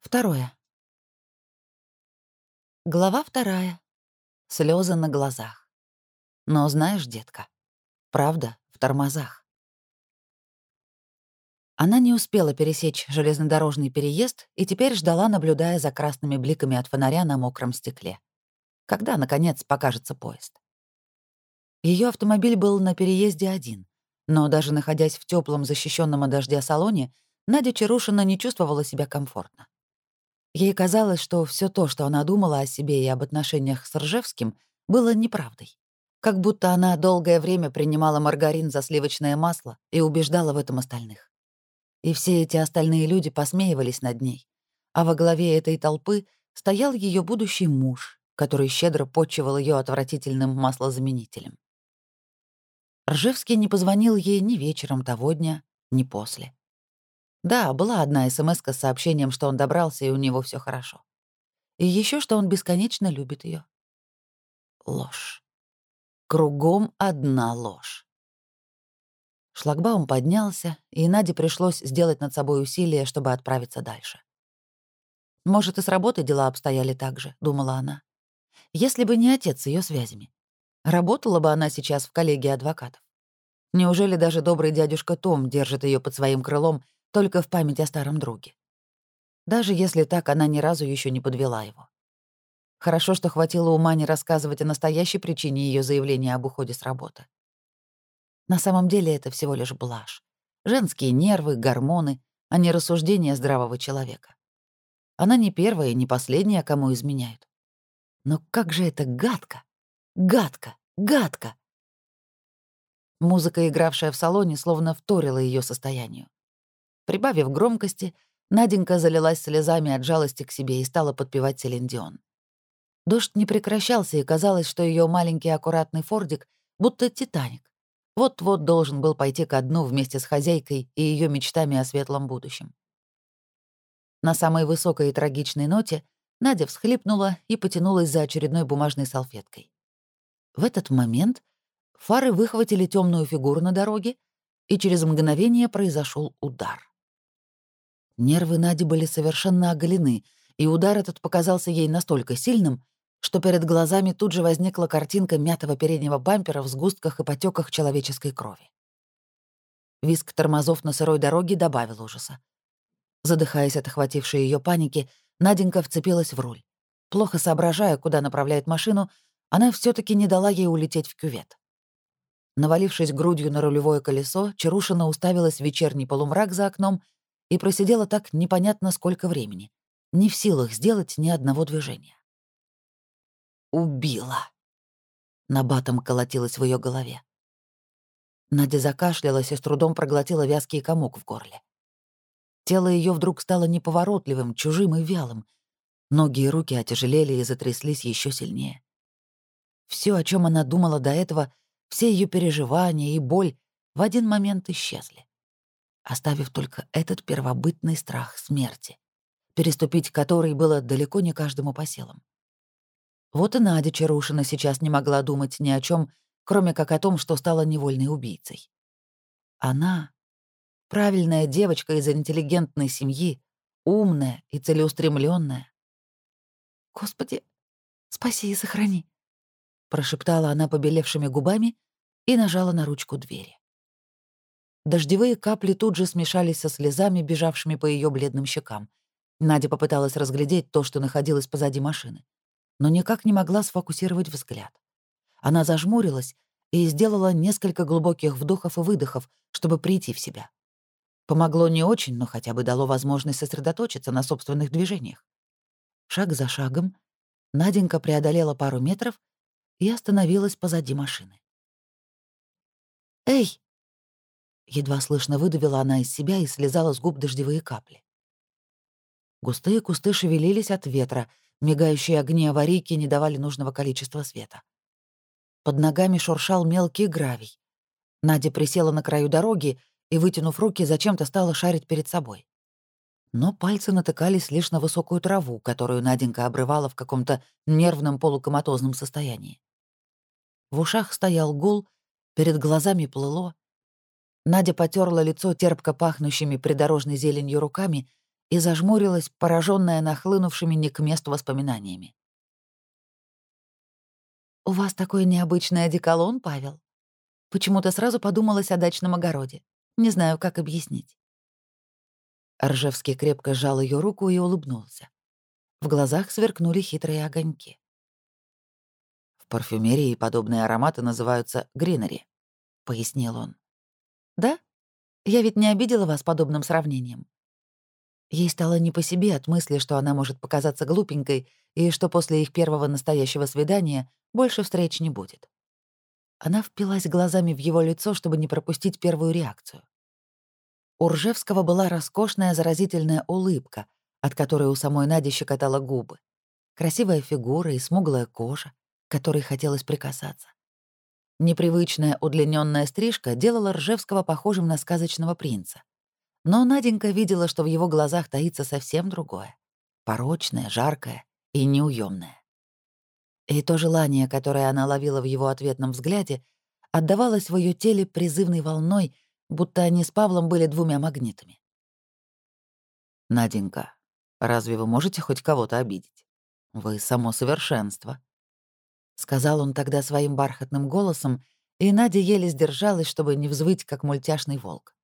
Второе. Глава вторая. Слезы на глазах. Но знаешь, детка, правда в тормозах. Она не успела пересечь железнодорожный переезд и теперь ждала, наблюдая за красными бликами от фонаря на мокром стекле. Когда, наконец, покажется поезд? Ее автомобиль был на переезде один, но даже находясь в теплом защищенном от дождя салоне, Надя Чарушина не чувствовала себя комфортно. Ей казалось, что все то, что она думала о себе и об отношениях с Ржевским, было неправдой. Как будто она долгое время принимала маргарин за сливочное масло и убеждала в этом остальных. И все эти остальные люди посмеивались над ней. А во главе этой толпы стоял ее будущий муж, который щедро почивал ее отвратительным маслозаменителем. Ржевский не позвонил ей ни вечером того дня, ни после. Да, была одна смс с сообщением, что он добрался, и у него все хорошо. И еще что он бесконечно любит ее. Ложь. Кругом одна ложь. Шлагбаум поднялся, и Наде пришлось сделать над собой усилие, чтобы отправиться дальше. «Может, и с работы дела обстояли так же», — думала она. «Если бы не отец с ее связями. Работала бы она сейчас в коллегии адвокатов. Неужели даже добрый дядюшка Том держит ее под своим крылом только в память о старом друге. Даже если так, она ни разу еще не подвела его. Хорошо, что хватило ума не рассказывать о настоящей причине ее заявления об уходе с работы. На самом деле это всего лишь блажь. Женские нервы, гормоны, а не рассуждения здравого человека. Она не первая и не последняя, кому изменяют. Но как же это гадко! Гадко! Гадко! Музыка, игравшая в салоне, словно вторила ее состоянию. Прибавив громкости, Наденька залилась слезами от жалости к себе и стала подпевать Селин Дождь не прекращался, и казалось, что ее маленький аккуратный фордик будто Титаник. Вот-вот должен был пойти ко дну вместе с хозяйкой и ее мечтами о светлом будущем. На самой высокой и трагичной ноте Надя всхлипнула и потянулась за очередной бумажной салфеткой. В этот момент фары выхватили темную фигуру на дороге, и через мгновение произошел удар. Нервы Нади были совершенно оголены, и удар этот показался ей настолько сильным, что перед глазами тут же возникла картинка мятого переднего бампера в сгустках и потеках человеческой крови. Виск тормозов на сырой дороге добавил ужаса. Задыхаясь от охватившей ее паники, Наденька вцепилась в руль. Плохо соображая, куда направляет машину, она все таки не дала ей улететь в кювет. Навалившись грудью на рулевое колесо, Чарушина уставилась в вечерний полумрак за окном и просидела так непонятно сколько времени, не в силах сделать ни одного движения. «Убила!» — набатом колотилось в ее голове. Надя закашлялась и с трудом проглотила вязкий комок в горле. Тело ее вдруг стало неповоротливым, чужим и вялым. Ноги и руки отяжелели и затряслись еще сильнее. Все, о чем она думала до этого, все ее переживания и боль в один момент исчезли оставив только этот первобытный страх смерти, переступить который было далеко не каждому по силам. Вот и Надя Чарушина сейчас не могла думать ни о чем, кроме как о том, что стала невольной убийцей. Она — правильная девочка из интеллигентной семьи, умная и целеустремленная. «Господи, спаси и сохрани», — прошептала она побелевшими губами и нажала на ручку двери. Дождевые капли тут же смешались со слезами, бежавшими по ее бледным щекам. Надя попыталась разглядеть то, что находилось позади машины, но никак не могла сфокусировать взгляд. Она зажмурилась и сделала несколько глубоких вдохов и выдохов, чтобы прийти в себя. Помогло не очень, но хотя бы дало возможность сосредоточиться на собственных движениях. Шаг за шагом Наденька преодолела пару метров и остановилась позади машины. «Эй!» Едва слышно выдавила она из себя и слезала с губ дождевые капли. Густые кусты шевелились от ветра, мигающие огни аварийки не давали нужного количества света. Под ногами шуршал мелкий гравий. Надя присела на краю дороги и, вытянув руки, зачем-то стала шарить перед собой. Но пальцы натыкались лишь на высокую траву, которую Наденька обрывала в каком-то нервном полукоматозном состоянии. В ушах стоял гул, перед глазами плыло, Надя потерла лицо терпко пахнущими придорожной зеленью руками и зажмурилась, пораженная нахлынувшими не к месту воспоминаниями. «У вас такой необычный одеколон, Павел?» Почему-то сразу подумалось о дачном огороде. Не знаю, как объяснить. Ржевский крепко сжал ее руку и улыбнулся. В глазах сверкнули хитрые огоньки. «В парфюмерии подобные ароматы называются гринери», — пояснил он. «Да? Я ведь не обидела вас подобным сравнением. Ей стало не по себе от мысли, что она может показаться глупенькой и что после их первого настоящего свидания больше встреч не будет. Она впилась глазами в его лицо, чтобы не пропустить первую реакцию. У Ржевского была роскошная заразительная улыбка, от которой у самой Нади щекотала губы. Красивая фигура и смуглая кожа, к которой хотелось прикасаться. Непривычная удлиненная стрижка делала Ржевского похожим на сказочного принца. Но Наденька видела, что в его глазах таится совсем другое. Порочное, жаркое и неуемное. И то желание, которое она ловила в его ответном взгляде, отдавалось в ее теле призывной волной, будто они с Павлом были двумя магнитами. «Наденька, разве вы можете хоть кого-то обидеть? Вы — само совершенство», — сказал он тогда своим бархатным голосом, и Надя еле сдержалась, чтобы не взвыть, как мультяшный волк.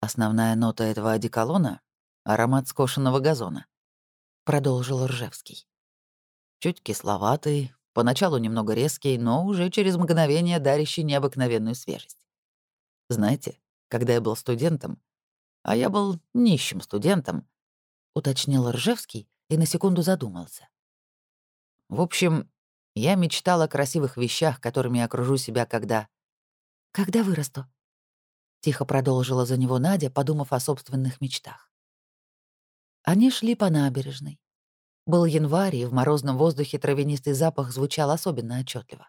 Основная нота этого одеколона — аромат скошенного газона, — продолжил Ржевский. Чуть кисловатый, поначалу немного резкий, но уже через мгновение дарящий необыкновенную свежесть. Знаете, когда я был студентом, а я был нищим студентом, уточнил Ржевский и на секунду задумался. В общем, я мечтал о красивых вещах, которыми окружу себя, когда... Когда вырасту, Тихо продолжила за него Надя, подумав о собственных мечтах. Они шли по набережной. Был январь, и в морозном воздухе травянистый запах звучал особенно отчетливо.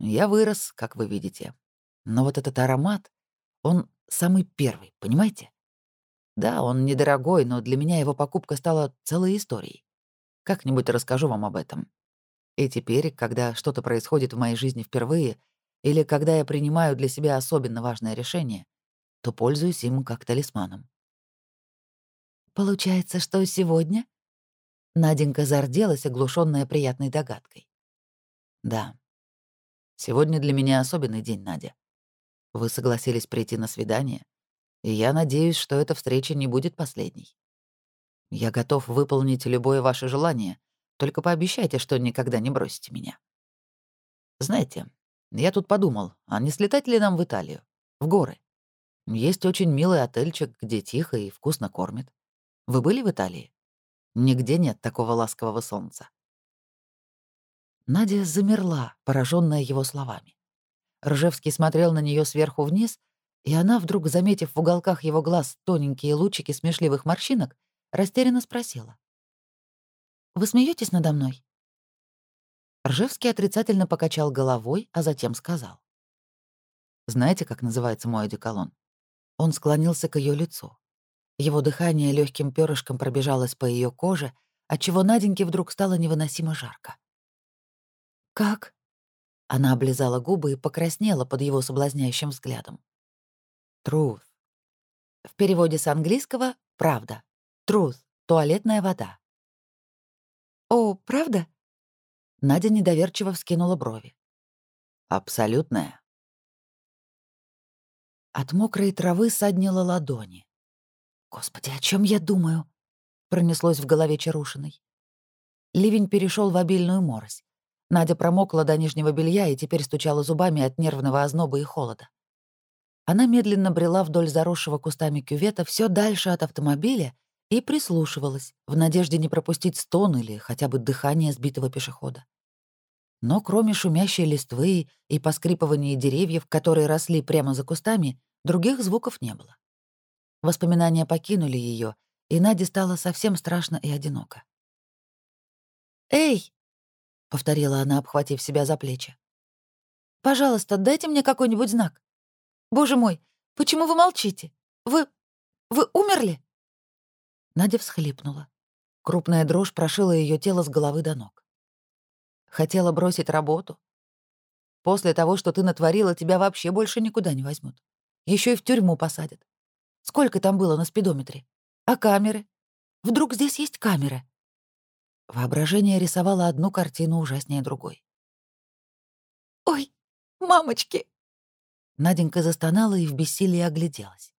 Я вырос, как вы видите. Но вот этот аромат, он самый первый, понимаете? Да, он недорогой, но для меня его покупка стала целой историей. Как-нибудь расскажу вам об этом. И теперь, когда что-то происходит в моей жизни впервые, или когда я принимаю для себя особенно важное решение, то пользуюсь им как талисманом. «Получается, что сегодня?» Наденька зарделась, оглушенная приятной догадкой. «Да. Сегодня для меня особенный день, Надя. Вы согласились прийти на свидание, и я надеюсь, что эта встреча не будет последней. Я готов выполнить любое ваше желание, только пообещайте, что никогда не бросите меня. Знаете, я тут подумал, а не слетать ли нам в Италию? В горы. Есть очень милый отельчик, где тихо и вкусно кормят. Вы были в Италии? Нигде нет такого ласкового солнца. Надя замерла, пораженная его словами. Ржевский смотрел на нее сверху вниз, и она, вдруг заметив в уголках его глаз тоненькие лучики смешливых морщинок, растерянно спросила. «Вы смеетесь надо мной?» Ржевский отрицательно покачал головой, а затем сказал. «Знаете, как называется мой одеколон?» Он склонился к ее лицу. Его дыхание легким перышком пробежалось по ее коже, отчего Наденьке вдруг стало невыносимо жарко. «Как?» Она облизала губы и покраснела под его соблазняющим взглядом. «Truth». В переводе с английского «правда». «Truth» — туалетная вода. «О, правда?» Надя недоверчиво вскинула брови. «Абсолютная». От мокрой травы саднила ладони. «Господи, о чем я думаю?» — пронеслось в голове Чарушиной. Ливень перешел в обильную морось. Надя промокла до нижнего белья и теперь стучала зубами от нервного озноба и холода. Она медленно брела вдоль заросшего кустами кювета все дальше от автомобиля и прислушивалась, в надежде не пропустить стон или хотя бы дыхание сбитого пешехода. Но кроме шумящей листвы и поскрипывания деревьев, которые росли прямо за кустами, других звуков не было. Воспоминания покинули ее, и Наде стало совсем страшно и одиноко. «Эй!» — повторила она, обхватив себя за плечи. «Пожалуйста, дайте мне какой-нибудь знак. Боже мой, почему вы молчите? Вы... вы умерли?» Надя всхлипнула. Крупная дрожь прошила ее тело с головы до ног. Хотела бросить работу? После того, что ты натворила, тебя вообще больше никуда не возьмут. Еще и в тюрьму посадят. Сколько там было на спидометре? А камеры? Вдруг здесь есть камеры? Воображение рисовало одну картину ужаснее другой. «Ой, мамочки!» Наденька застонала и в бессилии огляделась.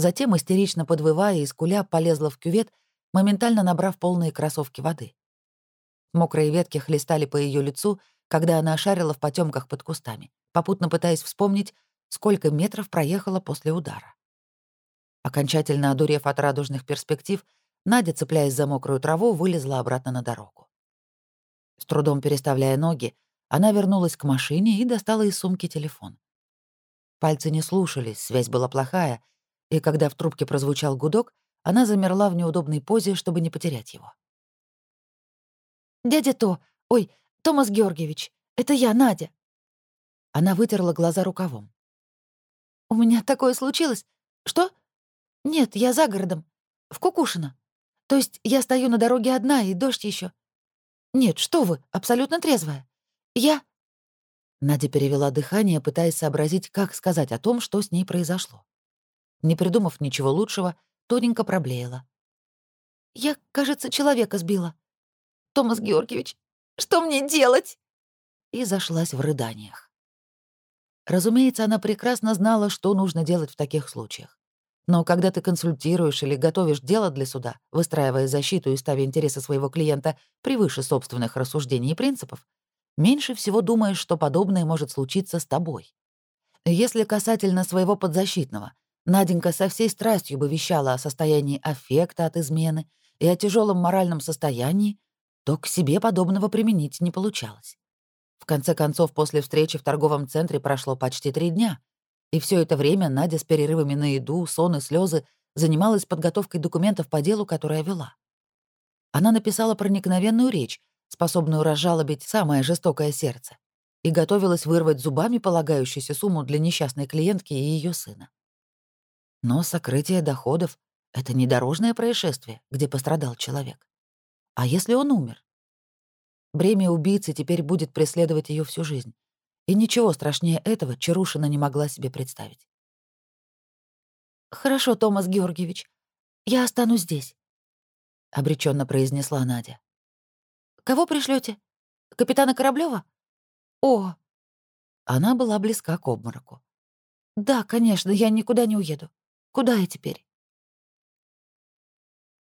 Затем, истерично подвывая и скуля, полезла в кювет, моментально набрав полные кроссовки воды. Мокрые ветки хлестали по ее лицу, когда она шарила в потемках под кустами, попутно пытаясь вспомнить, сколько метров проехала после удара. Окончательно одурев от радужных перспектив, Надя, цепляясь за мокрую траву, вылезла обратно на дорогу. С трудом переставляя ноги, она вернулась к машине и достала из сумки телефон. Пальцы не слушались, связь была плохая, и когда в трубке прозвучал гудок, она замерла в неудобной позе, чтобы не потерять его. «Дядя То, ой, Томас Георгиевич, это я, Надя». Она вытерла глаза рукавом. «У меня такое случилось. Что? Нет, я за городом. В Кукушино. То есть я стою на дороге одна, и дождь еще. Нет, что вы, абсолютно трезвая. Я...» Надя перевела дыхание, пытаясь сообразить, как сказать о том, что с ней произошло. Не придумав ничего лучшего, тоненько проблеяла. «Я, кажется, человека сбила. Томас Георгиевич, что мне делать?» И зашлась в рыданиях. Разумеется, она прекрасно знала, что нужно делать в таких случаях. Но когда ты консультируешь или готовишь дело для суда, выстраивая защиту и ставя интересы своего клиента превыше собственных рассуждений и принципов, меньше всего думаешь, что подобное может случиться с тобой. Если касательно своего подзащитного, Наденька со всей страстью бы вещала о состоянии аффекта от измены и о тяжелом моральном состоянии, то к себе подобного применить не получалось. В конце концов, после встречи в торговом центре прошло почти три дня, и все это время Надя с перерывами на еду, сон и слезы занималась подготовкой документов по делу, которое вела. Она написала проникновенную речь, способную разжалобить самое жестокое сердце, и готовилась вырвать зубами полагающуюся сумму для несчастной клиентки и ее сына. Но сокрытие доходов — это не дорожное происшествие, где пострадал человек. А если он умер? Бремя убийцы теперь будет преследовать ее всю жизнь. И ничего страшнее этого Чарушина не могла себе представить. «Хорошо, Томас Георгиевич, я останусь здесь», — обреченно произнесла Надя. «Кого пришлете? Капитана Кораблёва? О!» Она была близка к обмороку. «Да, конечно, я никуда не уеду. Куда я теперь?»